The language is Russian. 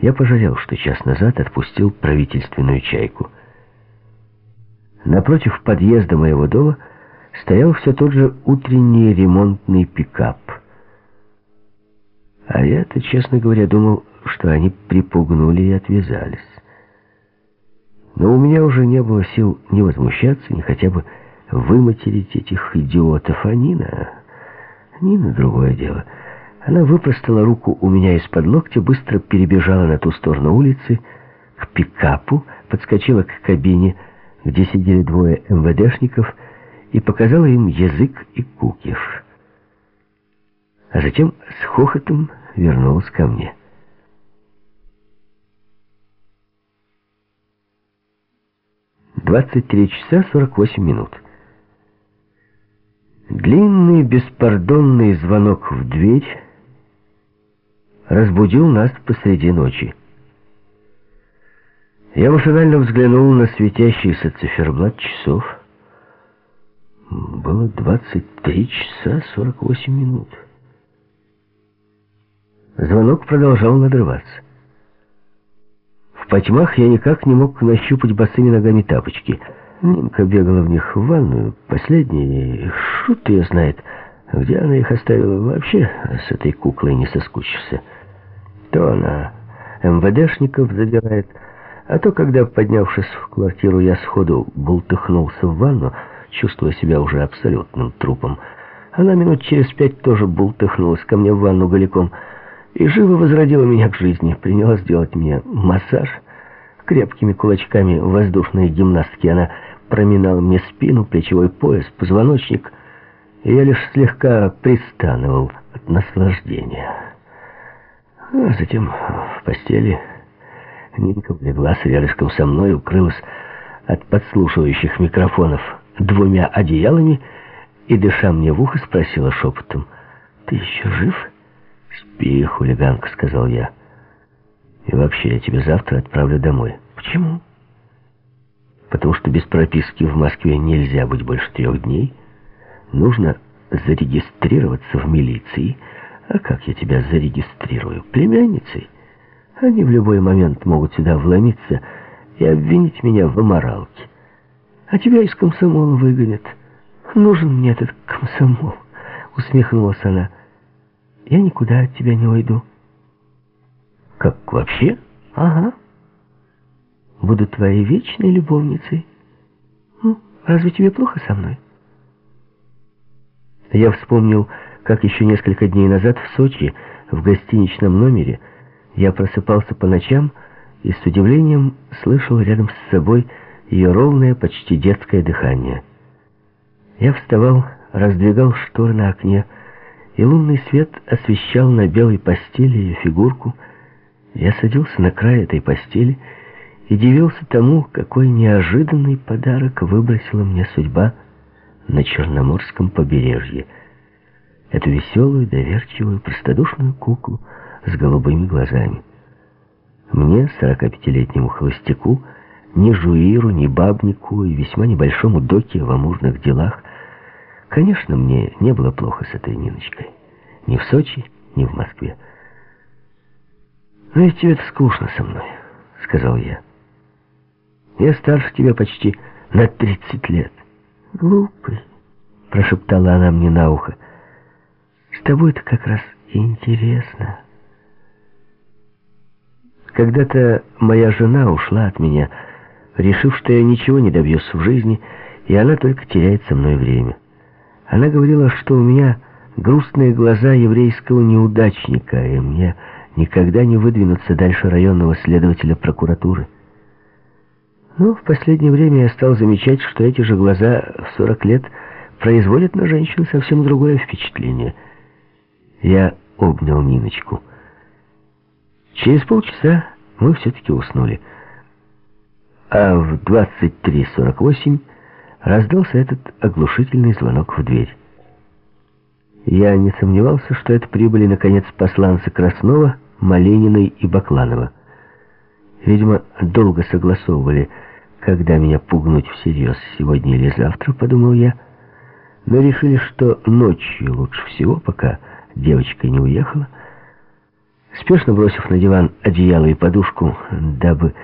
я пожалел, что час назад отпустил правительственную чайку. Напротив подъезда моего дома стоял все тот же утренний ремонтный пикап. А я-то, честно говоря, думал, что они припугнули и отвязались. Но у меня уже не было сил ни возмущаться, ни хотя бы выматерить этих идиотов. А Нина... Нина другое дело. Она выпростала руку у меня из-под локтя, быстро перебежала на ту сторону улицы, к пикапу, подскочила к кабине, где сидели двое МВДшников, и показала им язык и кукиш. А затем с хохотом вернулась ко мне. Двадцать три часа сорок восемь минут. Длинный беспардонный звонок в дверь разбудил нас посреди ночи. Я машинально взглянул на светящийся циферблат часов. Было 23 часа 48 минут. Звонок продолжал надрываться. В потьмах я никак не мог нащупать босыми ногами тапочки. Нинка бегала в них в ванную, последние, шут ее знает, где она их оставила. Вообще с этой куклой не соскучишься. То она МВДшников задирает, а то, когда, поднявшись в квартиру, я сходу бултыхнулся в ванну, чувствуя себя уже абсолютным трупом, она минут через пять тоже бултыхнулась ко мне в ванну голиком и живо возродила меня к жизни, принялась делать мне массаж. Крепкими кулачками воздушной гимнастки она проминала мне спину, плечевой пояс, позвоночник, и я лишь слегка пристанывал от наслаждения. А затем в постели Нинка влеглась рядышком со мной, укрылась от подслушивающих микрофонов двумя одеялами и, дыша мне в ухо, спросила шепотом, «Ты еще жив?» «Спи, хулиганка», — сказал я. «И вообще, я тебя завтра отправлю домой». «Почему?» «Потому что без прописки в Москве нельзя быть больше трех дней. Нужно зарегистрироваться в милиции». А как я тебя зарегистрирую? Племянницей? Они в любой момент могут сюда вломиться и обвинить меня в аморалке. А тебя из комсомола выгонят. Нужен мне этот комсомол, усмехнулась она. Я никуда от тебя не уйду. Как вообще? Ага. Буду твоей вечной любовницей. Ну, разве тебе плохо со мной? Я вспомнил как еще несколько дней назад в Сочи, в гостиничном номере, я просыпался по ночам и с удивлением слышал рядом с собой ее ровное, почти детское дыхание. Я вставал, раздвигал шторы на окне, и лунный свет освещал на белой постели ее фигурку. Я садился на край этой постели и дивился тому, какой неожиданный подарок выбросила мне судьба на Черноморском побережье — эту веселую, доверчивую, простодушную куклу с голубыми глазами. Мне, 45-летнему холостяку, ни жуиру, ни бабнику и весьма небольшому доке в амурных делах, конечно, мне не было плохо с этой Ниночкой. Ни в Сочи, ни в Москве. «Но ведь тебе-то скучно со мной», — сказал я. «Я старше тебя почти на 30 лет». «Глупый», — прошептала она мне на ухо. С тобой-то как раз интересно. Когда-то моя жена ушла от меня, решив, что я ничего не добьюсь в жизни, и она только теряет со мной время. Она говорила, что у меня грустные глаза еврейского неудачника, и мне никогда не выдвинуться дальше районного следователя прокуратуры. Но в последнее время я стал замечать, что эти же глаза в 40 лет производят на женщину совсем другое впечатление — я обнял Ниночку. Через полчаса мы все-таки уснули. А в 23.48 раздался этот оглушительный звонок в дверь. Я не сомневался, что это прибыли, наконец, посланцы Краснова, Малениной и Бакланова. Видимо, долго согласовывали, когда меня пугнуть всерьез, сегодня или завтра, подумал я, но решили, что ночью лучше всего, пока девочка не уехала, Спешно бросив на диван одеяло и подушку, дабы